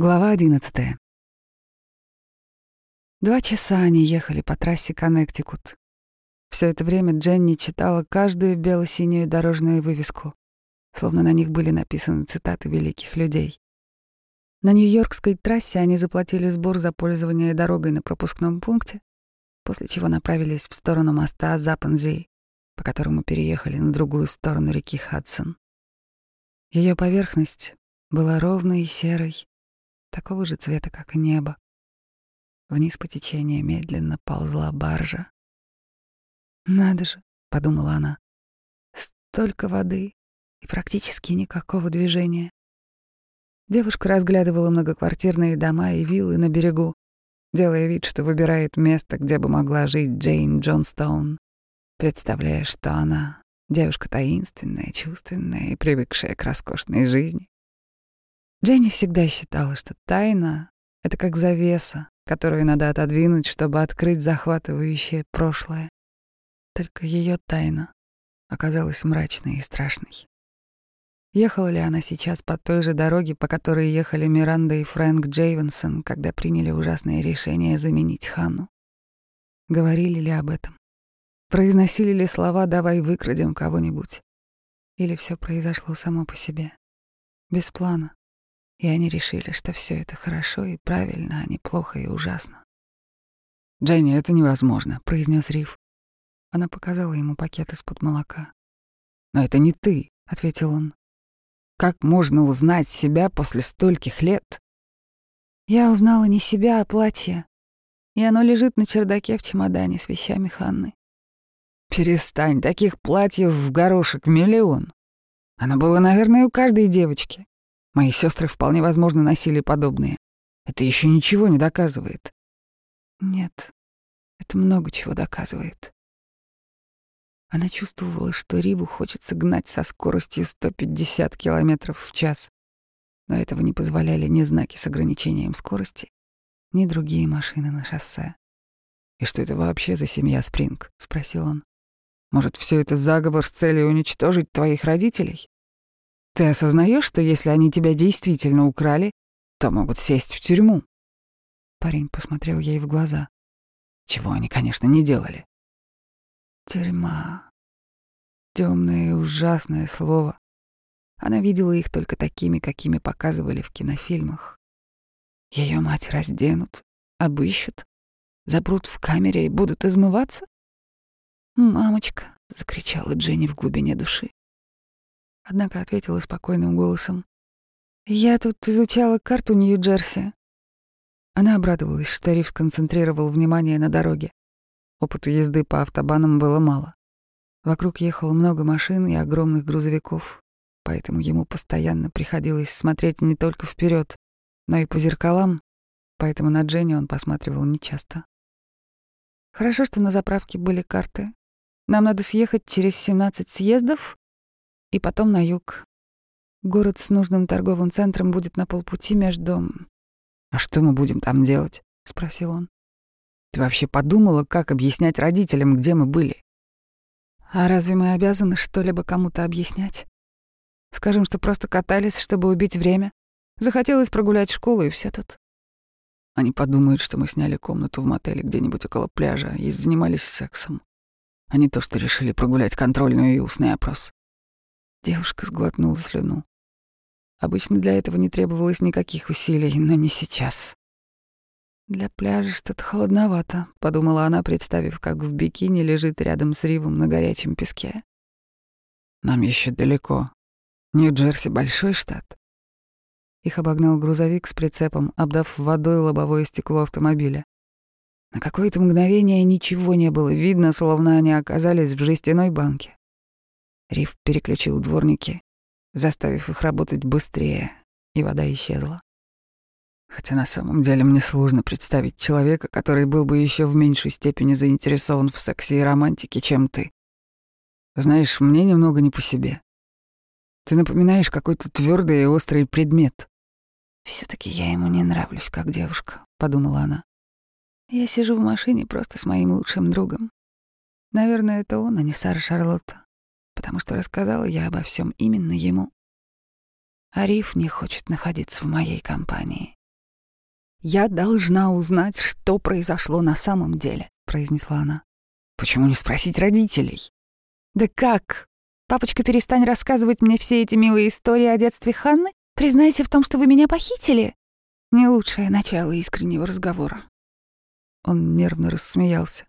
Глава одиннадцатая. Два часа они ехали по трассе Коннектикут. Все это время Дженни читала каждую бело-синюю дорожную вывеску, словно на них были написаны цитаты великих людей. На Нью-Йоркской трассе они заплатили сбор за пользование дорогой на пропускном пункте, после чего направились в сторону моста Запанзи, по которому переехали на другую сторону реки Хадсон. Ее поверхность была ровной и серой, такого же цвета, как небо. Вниз по течению медленно ползла баржа. «Надо же», — подумала она, — «столько воды и практически никакого движения». Девушка разглядывала многоквартирные дома и виллы на берегу, делая вид, что выбирает место, где бы могла жить Джейн Джонстоун, представляя, что она — девушка таинственная, чувственная и привыкшая к роскошной жизни. Дженни всегда считала, что тайна — это как завеса, которую надо отодвинуть, чтобы открыть захватывающее прошлое. Только ее тайна оказалась мрачной и страшной. Ехала ли она сейчас по той же дороге, по которой ехали Миранда и Фрэнк Джейвенсон, когда приняли ужасное решение заменить Ханну? Говорили ли об этом? Произносили ли слова «давай выкрадем кого-нибудь»? Или все произошло само по себе? Без плана? И они решили, что все это хорошо и правильно, а не плохо и ужасно. «Дженни, это невозможно», — произнес Риф. Она показала ему пакет из-под молока. «Но это не ты», — ответил он. «Как можно узнать себя после стольких лет?» Я узнала не себя, а платье, и оно лежит на чердаке в чемодане с вещами Ханны. «Перестань, таких платьев в горошек миллион. Оно было, наверное, у каждой девочки. Мои сестры вполне возможно носили подобные. Это еще ничего не доказывает. Нет, это много чего доказывает. Она чувствовала, что Риву хочется гнать со скоростью 150 километров в час, но этого не позволяли ни знаки с ограничением скорости, ни другие машины на шоссе. «И что это вообще за семья Спринг?» — спросил он. «Может, все это заговор с целью уничтожить твоих родителей?» Ты осознаешь, что если они тебя действительно украли, то могут сесть в тюрьму?» Парень посмотрел ей в глаза. Чего они, конечно, не делали. Тюрьма. Темное и ужасное слово. Она видела их только такими, какими показывали в кинофильмах. Ее мать разденут, обыщут, запрут в камере и будут измываться? «Мамочка!» — закричала Дженни в глубине души однако ответила спокойным голосом. «Я тут изучала карту Нью-Джерси». Она обрадовалась, что Рив сконцентрировал внимание на дороге. Опыту езды по автобанам было мало. Вокруг ехало много машин и огромных грузовиков, поэтому ему постоянно приходилось смотреть не только вперед, но и по зеркалам, поэтому на Дженни он посматривал нечасто. «Хорошо, что на заправке были карты. Нам надо съехать через 17 съездов и потом на юг. Город с нужным торговым центром будет на полпути между... «А что мы будем там делать?» — спросил он. «Ты вообще подумала, как объяснять родителям, где мы были?» «А разве мы обязаны что-либо кому-то объяснять? Скажем, что просто катались, чтобы убить время. Захотелось прогулять школу, и все тут». Они подумают, что мы сняли комнату в мотеле где-нибудь около пляжа и занимались сексом, а не то, что решили прогулять контрольную и устный опрос. Девушка сглотнула слюну. Обычно для этого не требовалось никаких усилий, но не сейчас. «Для пляжа что-то холодновато», — подумала она, представив, как в бикини лежит рядом с Ривом на горячем песке. «Нам еще далеко. Нью-Джерси — большой штат». Их обогнал грузовик с прицепом, обдав водой лобовое стекло автомобиля. На какое-то мгновение ничего не было видно, словно они оказались в жестяной банке. Риф переключил дворники, заставив их работать быстрее, и вода исчезла. Хотя на самом деле мне сложно представить человека, который был бы еще в меньшей степени заинтересован в сексе и романтике, чем ты. Знаешь, мне немного не по себе. Ты напоминаешь какой-то твердый и острый предмет. все таки я ему не нравлюсь как девушка», — подумала она. «Я сижу в машине просто с моим лучшим другом. Наверное, это он, а не Сара Шарлотта потому что рассказала я обо всем именно ему. Ариф не хочет находиться в моей компании. «Я должна узнать, что произошло на самом деле», — произнесла она. «Почему не спросить родителей?» «Да как? Папочка, перестань рассказывать мне все эти милые истории о детстве Ханны. Признайся в том, что вы меня похитили. Не лучшее начало искреннего разговора. Он нервно рассмеялся.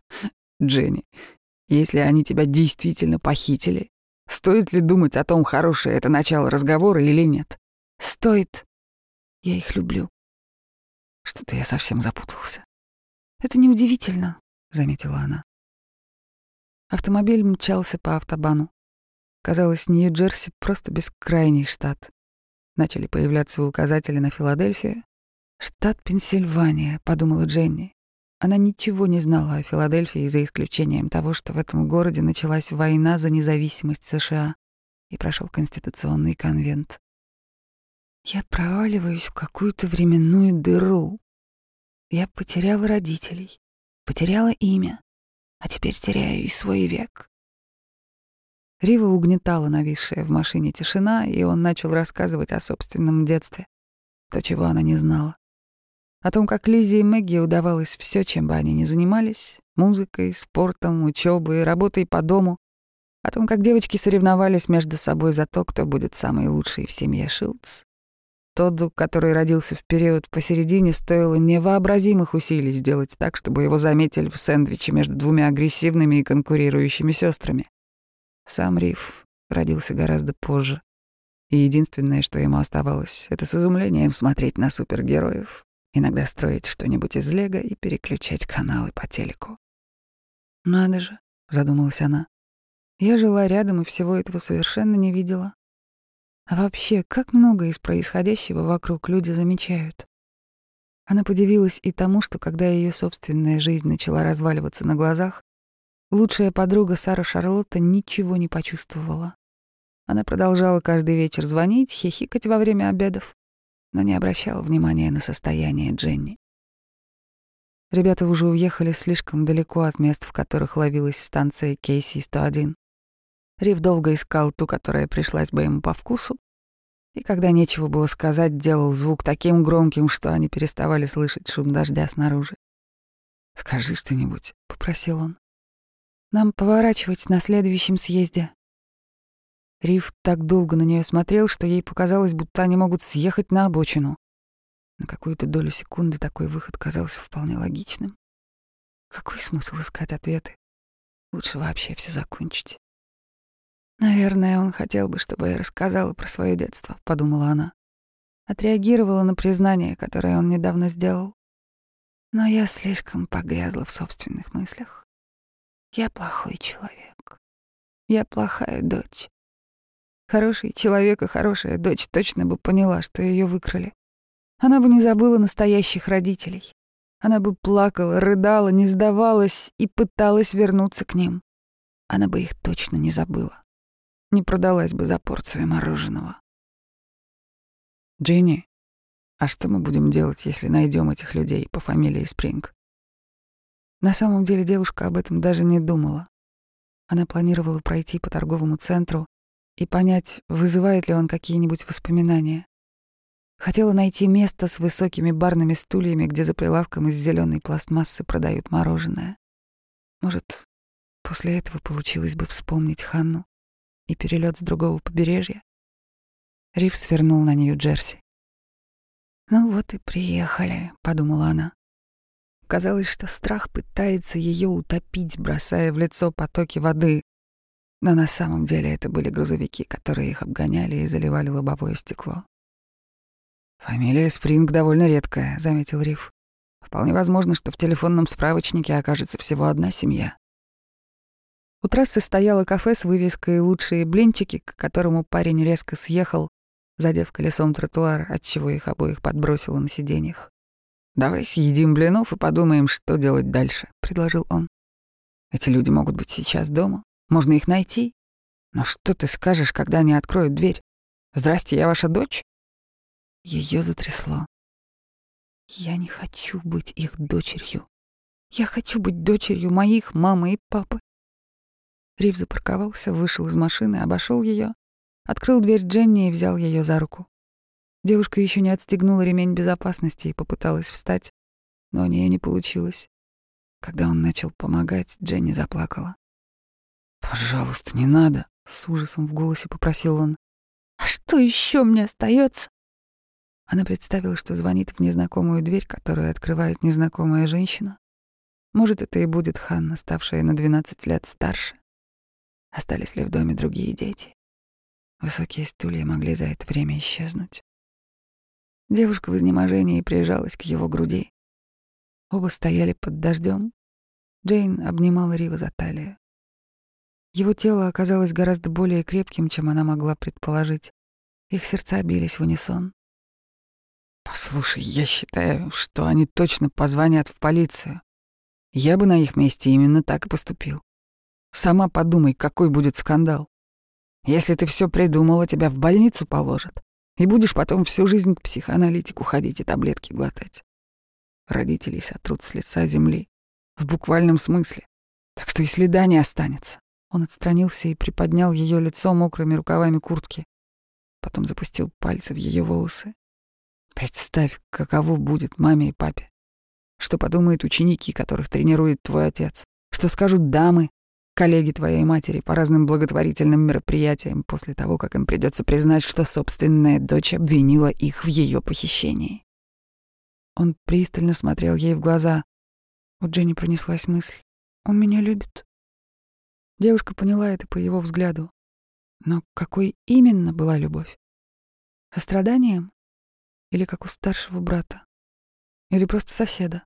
Дженни, если они тебя действительно похитили, стоит ли думать о том, хорошее это начало разговора или нет? Стоит. Я их люблю. Что-то я совсем запутался. Это неудивительно, заметила она. Автомобиль мчался по автобану. Казалось, Нью-Джерси — просто бескрайний штат. Начали появляться указатели на Филадельфию. «Штат Пенсильвания», — подумала Дженни. Она ничего не знала о Филадельфии, за исключением того, что в этом городе началась война за независимость США и прошел Конституционный конвент. Я проваливаюсь в какую-то временную дыру. Я потеряла родителей, потеряла имя, а теперь теряю и свой век. Рива угнетала нависшая в машине тишина, и он начал рассказывать о собственном детстве, то, чего она не знала. О том, как Лизе и Мэгги удавалось все, чем бы они ни занимались — музыкой, спортом, учебой, работой по дому. О том, как девочки соревновались между собой за то, кто будет самый лучший в семье Шилдс. Тодду, который родился в период посередине, стоило невообразимых усилий сделать так, чтобы его заметили в сэндвиче между двумя агрессивными и конкурирующими сестрами. Сам Риф родился гораздо позже. И единственное, что ему оставалось, это с изумлением смотреть на супергероев, иногда строить что-нибудь из лего и переключать каналы по телеку. «Надо же», — задумалась она. «Я жила рядом и всего этого совершенно не видела. А вообще, как много из происходящего вокруг люди замечают?» Она подивилась и тому, что когда ее собственная жизнь начала разваливаться на глазах, Лучшая подруга Сара Шарлотта ничего не почувствовала. Она продолжала каждый вечер звонить, хихикать во время обедов, но не обращала внимания на состояние Дженни. Ребята уже уехали слишком далеко от мест, в которых ловилась станция Кейси-101. Рив долго искал ту, которая пришлась бы ему по вкусу, и когда нечего было сказать, делал звук таким громким, что они переставали слышать шум дождя снаружи. «Скажи что-нибудь», — попросил он. Нам поворачивать на следующем съезде. Риф так долго на нее смотрел, что ей показалось, будто они могут съехать на обочину. На какую-то долю секунды такой выход казался вполне логичным. Какой смысл искать ответы? Лучше вообще все закончить. Наверное, он хотел бы, чтобы я рассказала про свое детство, подумала она. Отреагировала на признание, которое он недавно сделал. Но я слишком погрязла в собственных мыслях. Я плохой человек. Я плохая дочь. Хороший человек и хорошая дочь точно бы поняла, что ее выкрали. Она бы не забыла настоящих родителей. Она бы плакала, рыдала, не сдавалась и пыталась вернуться к ним. Она бы их точно не забыла. Не продалась бы за порцию мороженого. Дженни, а что мы будем делать, если найдем этих людей по фамилии Спринг? На самом деле девушка об этом даже не думала. Она планировала пройти по торговому центру и понять, вызывает ли он какие-нибудь воспоминания. Хотела найти место с высокими барными стульями, где за прилавком из зеленой пластмассы продают мороженое. Может, после этого получилось бы вспомнить Ханну и перелет с другого побережья. Риф свернул на Нью-Джерси. «Ну вот и приехали», — подумала она. Казалось, что страх пытается ее утопить, бросая в лицо потоки воды. Но на самом деле это были грузовики, которые их обгоняли и заливали лобовое стекло. «Фамилия Спринг довольно редкая», — заметил Риф. «Вполне возможно, что в телефонном справочнике окажется всего одна семья». У трассы стояло кафе с вывеской «Лучшие блинчики», к которому парень резко съехал, задев колесом тротуар, отчего их обоих подбросило на сиденьях. «Давай съедим блинов и подумаем, что делать дальше», — предложил он. «Эти люди могут быть сейчас дома. Можно их найти. Но что ты скажешь, когда они откроют дверь? Здрасте, я ваша дочь?» Ее затрясло. «Я не хочу быть их дочерью. Я хочу быть дочерью моих мамы и папы». Рив запарковался, вышел из машины, обошел ее, открыл дверь Дженни и взял ее за руку. Девушка еще не отстегнула ремень безопасности и попыталась встать, но у нее не получилось. Когда он начал помогать, Дженни заплакала. «Пожалуйста, не надо», — с ужасом в голосе попросил он. «А что еще мне остается? Она представила, что звонит в незнакомую дверь, которую открывает незнакомая женщина. Может, это и будет Ханна, ставшая на 12 лет старше. Остались ли в доме другие дети? Высокие стулья могли за это время исчезнуть. Девушка в изнеможении прижалась к его груди. Оба стояли под дождем. Джейн обнимала Рива за талию. Его тело оказалось гораздо более крепким, чем она могла предположить. Их сердца бились в унисон. «Послушай, я считаю, что они точно позвонят в полицию. Я бы на их месте именно так и поступил. Сама подумай, какой будет скандал. Если ты все придумала, тебя в больницу положат. И будешь потом всю жизнь к психоаналитику ходить и таблетки глотать. Родителей сотрут с лица земли. В буквальном смысле. Так что и следа не останется. Он отстранился и приподнял ее лицо мокрыми рукавами куртки. Потом запустил пальцы в ее волосы. Представь, каково будет маме и папе. Что подумают ученики, которых тренирует твой отец? Что скажут дамы, коллеги твоей матери по разным благотворительным мероприятиям после того, как им придется признать, что собственная дочь обвинила их в ее похищении. Он пристально смотрел ей в глаза. У Дженни пронеслась мысль. «Он меня любит». Девушка поняла это по его взгляду. Но какой именно была любовь? Состраданием? Или как у старшего брата? Или просто соседа?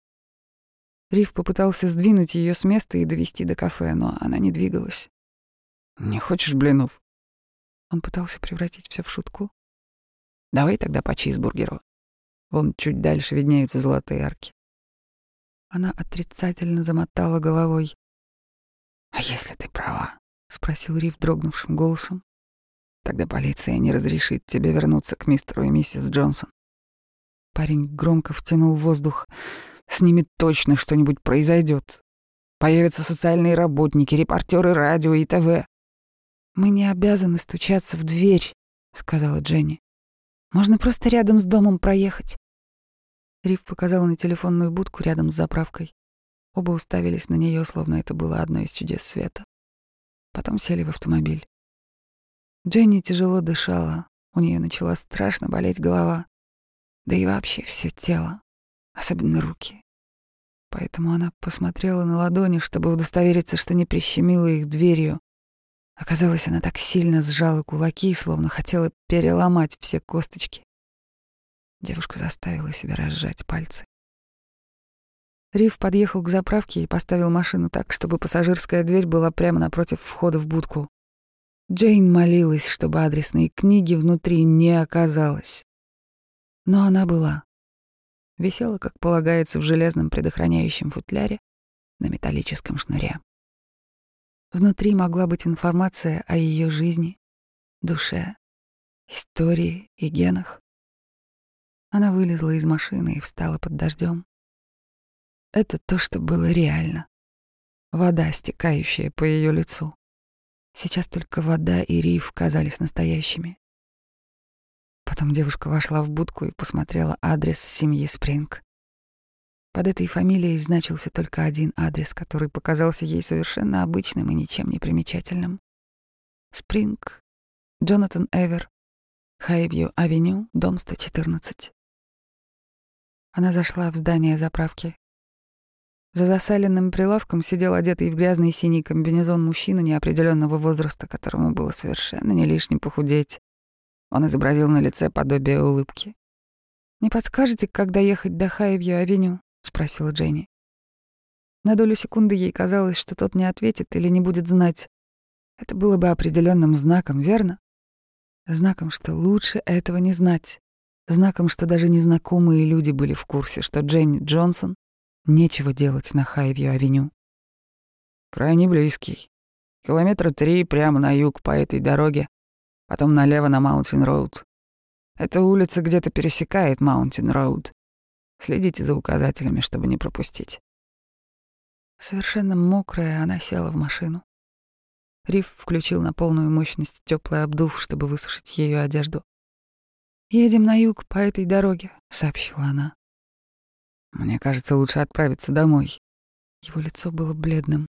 Риф попытался сдвинуть ее с места и довести до кафе, но она не двигалась. «Не хочешь блинов?» Он пытался превратить все в шутку. «Давай тогда по чизбургеру. Вон чуть дальше виднеются золотые арки». Она отрицательно замотала головой. «А если ты права?» — спросил Риф дрогнувшим голосом. «Тогда полиция не разрешит тебе вернуться к мистеру и миссис Джонсон». Парень громко втянул воздух. С ними точно что-нибудь произойдет. Появятся социальные работники, репортеры радио и ТВ. «Мы не обязаны стучаться в дверь», — сказала Дженни. «Можно просто рядом с домом проехать». Риф показал на телефонную будку рядом с заправкой. Оба уставились на нее, словно это было одно из чудес света. Потом сели в автомобиль. Дженни тяжело дышала, у нее начала страшно болеть голова, да и вообще все тело особенно руки. Поэтому она посмотрела на ладони, чтобы удостовериться, что не прищемила их дверью. Оказалось, она так сильно сжала кулаки, словно хотела переломать все косточки. Девушка заставила себя разжать пальцы. Риф подъехал к заправке и поставил машину так, чтобы пассажирская дверь была прямо напротив входа в будку. Джейн молилась, чтобы адресной книги внутри не оказалось. Но она была висела, как полагается, в железном предохраняющем футляре на металлическом шнуре. Внутри могла быть информация о ее жизни, душе, истории и генах. Она вылезла из машины и встала под дождем. Это то, что было реально. Вода, стекающая по ее лицу. Сейчас только вода и риф казались настоящими. Потом девушка вошла в будку и посмотрела адрес семьи Спринг. Под этой фамилией значился только один адрес, который показался ей совершенно обычным и ничем не примечательным. Спринг, Джонатан Эвер, Хайбью-авеню, дом 114. Она зашла в здание заправки. За засаленным прилавком сидел одетый в грязный синий комбинезон мужчина неопределенного возраста, которому было совершенно не лишним похудеть. Он изобразил на лице подобие улыбки. «Не подскажете, когда ехать до Хайвью-авеню?» — спросила Дженни. На долю секунды ей казалось, что тот не ответит или не будет знать. Это было бы определенным знаком, верно? Знаком, что лучше этого не знать. Знаком, что даже незнакомые люди были в курсе, что Дженни Джонсон нечего делать на Хайвью-авеню. «Крайне близкий. Километра три прямо на юг по этой дороге потом налево на Маунтин-Роуд. Эта улица где-то пересекает Маунтин-Роуд. Следите за указателями, чтобы не пропустить. Совершенно мокрая, она села в машину. Риф включил на полную мощность теплый обдув, чтобы высушить ее одежду. «Едем на юг по этой дороге», — сообщила она. «Мне кажется, лучше отправиться домой». Его лицо было бледным.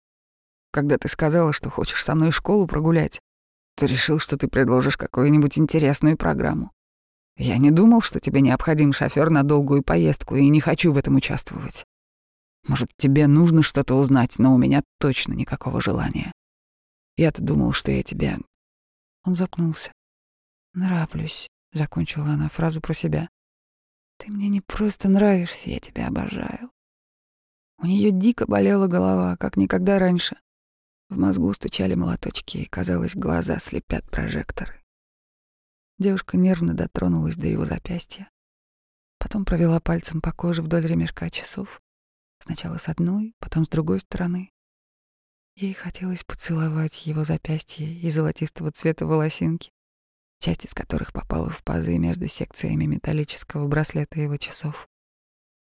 «Когда ты сказала, что хочешь со мной школу прогулять, ты решил, что ты предложишь какую-нибудь интересную программу. Я не думал, что тебе необходим шофер на долгую поездку, и не хочу в этом участвовать. Может, тебе нужно что-то узнать, но у меня точно никакого желания. Я-то думал, что я тебя...» Он запнулся. «Нравлюсь», — закончила она фразу про себя. «Ты мне не просто нравишься, я тебя обожаю». У нее дико болела голова, как никогда раньше. В мозгу стучали молоточки, и, казалось, глаза слепят прожекторы. Девушка нервно дотронулась до его запястья. Потом провела пальцем по коже вдоль ремешка часов. Сначала с одной, потом с другой стороны. Ей хотелось поцеловать его запястье и золотистого цвета волосинки, часть из которых попала в пазы между секциями металлического браслета его часов.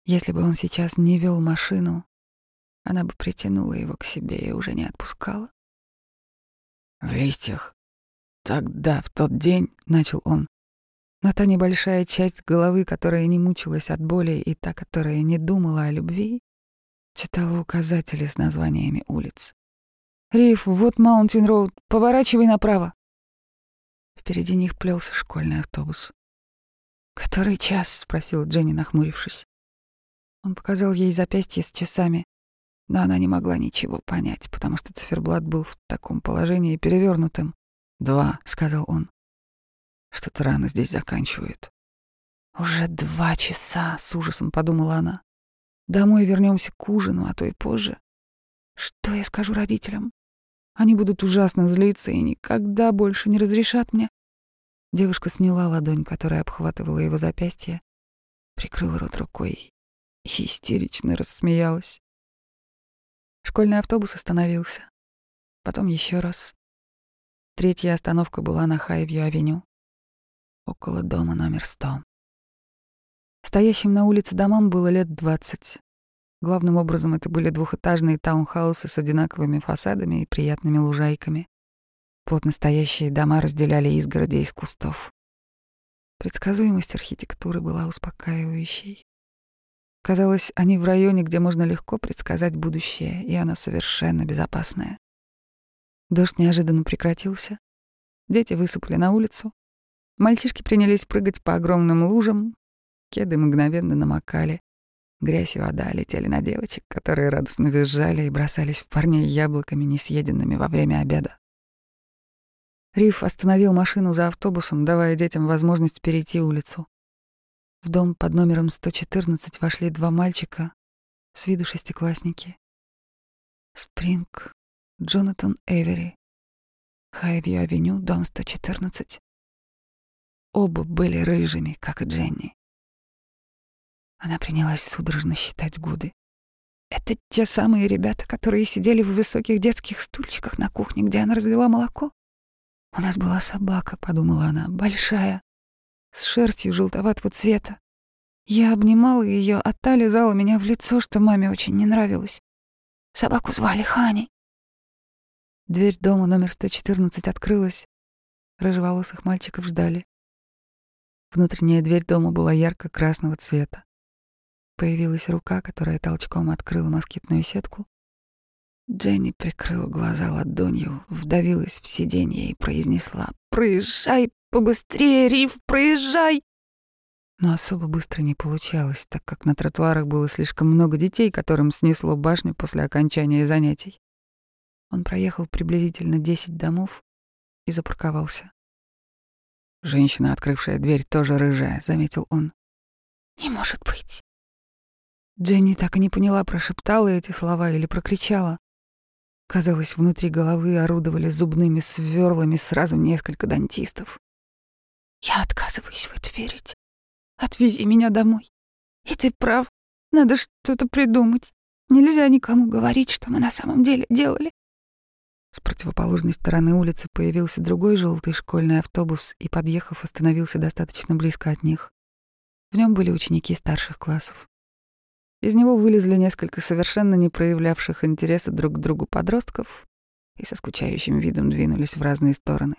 Если бы он сейчас не вел машину, она бы притянула его к себе и уже не отпускала. В листьях. Тогда, в тот день, — начал он. Но та небольшая часть головы, которая не мучилась от боли, и та, которая не думала о любви, читала указатели с названиями улиц. «Риф, вот Маунтин Роуд, поворачивай направо». Впереди них плелся школьный автобус. «Который час?» — спросила Дженни, нахмурившись. Он показал ей запястье с часами, но она не могла ничего понять, потому что циферблат был в таком положении перевернутым. «Два», — сказал он. «Что-то рано здесь заканчивают». «Уже два часа», — с ужасом подумала она. «Домой вернемся к ужину, а то и позже. Что я скажу родителям? Они будут ужасно злиться и никогда больше не разрешат мне. Девушка сняла ладонь, которая обхватывала его запястье, прикрыла рот рукой и истерично рассмеялась. Школьный автобус остановился. Потом еще раз. Третья остановка была на Хайвью-авеню, около дома номер сто. Стоящим на улице домам было лет двадцать. Главным образом это были двухэтажные таунхаусы с одинаковыми фасадами и приятными лужайками. Плотно стоящие дома разделяли изгороди из кустов. Предсказуемость архитектуры была успокаивающей. Казалось, они в районе, где можно легко предсказать будущее, и оно совершенно безопасное. Дождь неожиданно прекратился. Дети высыпали на улицу. Мальчишки принялись прыгать по огромным лужам. Кеды мгновенно намокали. Грязь и вода летели на девочек, которые радостно визжали и бросались в парней яблоками, несъеденными во время обеда. Риф остановил машину за автобусом, давая детям возможность перейти улицу. В дом под номером 114 вошли два мальчика, с виду шестиклассники. Спринг, Джонатан Эвери, Хайвью-авеню, дом 114. Оба были рыжими, как и Дженни. Она принялась судорожно считать годы. Это те самые ребята, которые сидели в высоких детских стульчиках на кухне, где она развела молоко. У нас была собака, подумала она, большая, с шерстью желтоватого цвета. Я обнимала ее, а та лизала меня в лицо, что маме очень не нравилось. Собаку звали Хани. Дверь дома номер 114 открылась. Рыжеволосых мальчиков ждали. Внутренняя дверь дома была ярко-красного цвета. Появилась рука, которая толчком открыла москитную сетку. Дженни прикрыла глаза ладонью, вдавилась в сиденье и произнесла «Проезжай побыстрее, Риф, проезжай!» Но особо быстро не получалось, так как на тротуарах было слишком много детей, которым снесло башню после окончания занятий. Он проехал приблизительно десять домов и запарковался. «Женщина, открывшая дверь, тоже рыжая», — заметил он. «Не может быть!» Дженни так и не поняла, прошептала эти слова или прокричала. Казалось, внутри головы орудовали зубными сверлами сразу несколько дантистов. «Я отказываюсь в это верить. Отвези меня домой. И ты прав, надо что-то придумать. Нельзя никому говорить, что мы на самом деле делали». С противоположной стороны улицы появился другой желтый школьный автобус и, подъехав, остановился достаточно близко от них. В нем были ученики старших классов. Из него вылезли несколько совершенно не проявлявших интереса друг к другу подростков и со скучающим видом двинулись в разные стороны.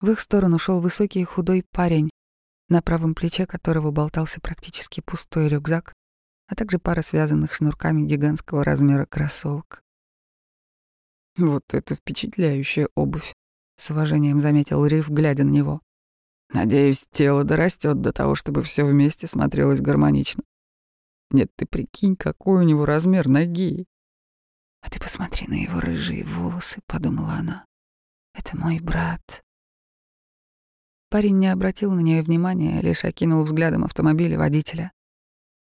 В их сторону шел высокий худой парень на правом плече которого болтался практически пустой рюкзак, а также пара связанных шнурками гигантского размера кроссовок. «Вот это впечатляющая обувь», — с уважением заметил Риф, глядя на него. «Надеюсь, тело дорастет до того, чтобы все вместе смотрелось гармонично. Нет, ты прикинь, какой у него размер ноги. «А ты посмотри на его рыжие волосы», — подумала она. «Это мой брат». Парень не обратил на нее внимания, лишь окинул взглядом автомобиля водителя.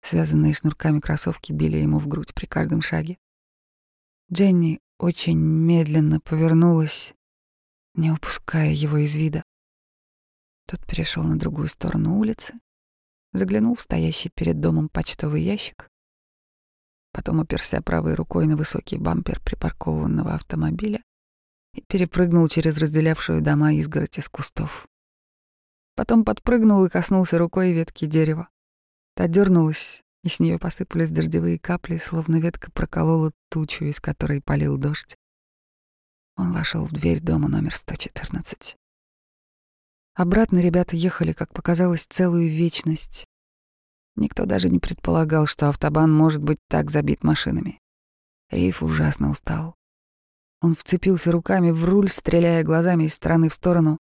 Связанные шнурками кроссовки били ему в грудь при каждом шаге. Дженни очень медленно повернулась, не упуская его из вида. Тот перешел на другую сторону улицы, заглянул в стоящий перед домом почтовый ящик потом оперся правой рукой на высокий бампер припаркованного автомобиля и перепрыгнул через разделявшую дома изгородь из кустов. Потом подпрыгнул и коснулся рукой ветки дерева. Та дернулась, и с нее посыпались дождевые капли, словно ветка проколола тучу, из которой полил дождь. Он вошел в дверь дома номер 114. Обратно ребята ехали, как показалось, целую вечность, Никто даже не предполагал, что автобан может быть так забит машинами. Риф ужасно устал. Он вцепился руками в руль, стреляя глазами из стороны в сторону.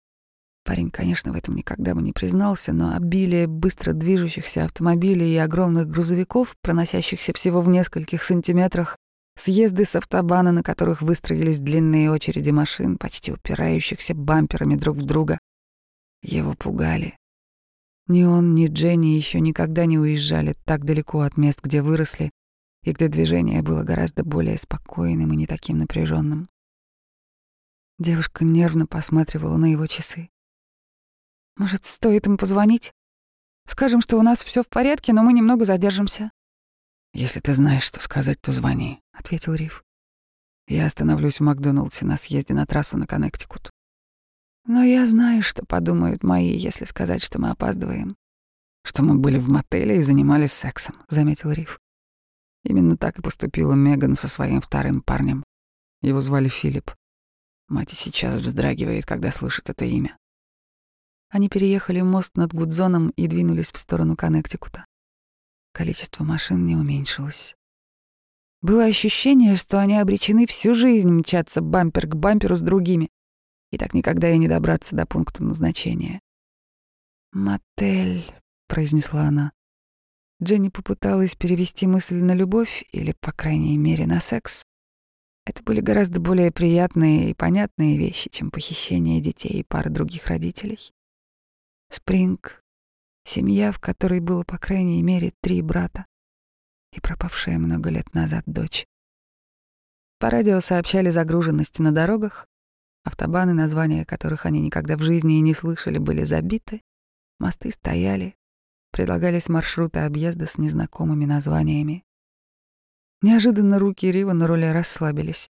Парень, конечно, в этом никогда бы не признался, но обилие быстро движущихся автомобилей и огромных грузовиков, проносящихся всего в нескольких сантиметрах, съезды с автобана, на которых выстроились длинные очереди машин, почти упирающихся бамперами друг в друга, его пугали. Ни он, ни Дженни еще никогда не уезжали так далеко от мест, где выросли, и где движение было гораздо более спокойным и не таким напряженным. Девушка нервно посматривала на его часы. «Может, стоит им позвонить? Скажем, что у нас все в порядке, но мы немного задержимся». «Если ты знаешь, что сказать, то звони», — ответил Риф. «Я остановлюсь в Макдоналдсе на съезде на трассу на Коннектикут. Но я знаю, что подумают мои, если сказать, что мы опаздываем. Что мы были в мотеле и занимались сексом, заметил Риф. Именно так и поступила Меган со своим вторым парнем. Его звали Филипп. Мать и сейчас вздрагивает, когда слышит это имя. Они переехали мост над Гудзоном и двинулись в сторону Коннектикута. Количество машин не уменьшилось. Было ощущение, что они обречены всю жизнь мчаться бампер к бамперу с другими, и так никогда и не добраться до пункта назначения. «Мотель», — произнесла она. Дженни попыталась перевести мысль на любовь или, по крайней мере, на секс. Это были гораздо более приятные и понятные вещи, чем похищение детей и пары других родителей. Спринг — семья, в которой было, по крайней мере, три брата и пропавшая много лет назад дочь. По радио сообщали загруженность на дорогах, Автобаны, названия которых они никогда в жизни и не слышали, были забиты, мосты стояли, предлагались маршруты объезда с незнакомыми названиями. Неожиданно руки Рива на руле расслабились.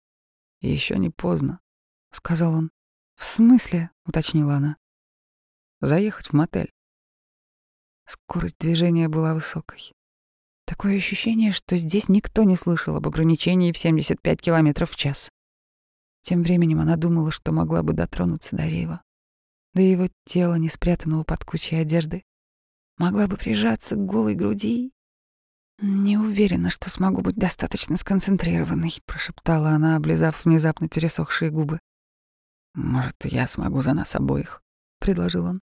Еще не поздно», — сказал он. «В смысле?» — уточнила она. «Заехать в мотель». Скорость движения была высокой. Такое ощущение, что здесь никто не слышал об ограничении в 75 км в час. Тем временем она думала, что могла бы дотронуться до Рива, до его тела, не спрятанного под кучей одежды. Могла бы прижаться к голой груди. «Не уверена, что смогу быть достаточно сконцентрированной», — прошептала она, облизав внезапно пересохшие губы. «Может, я смогу за нас обоих», — предложил он.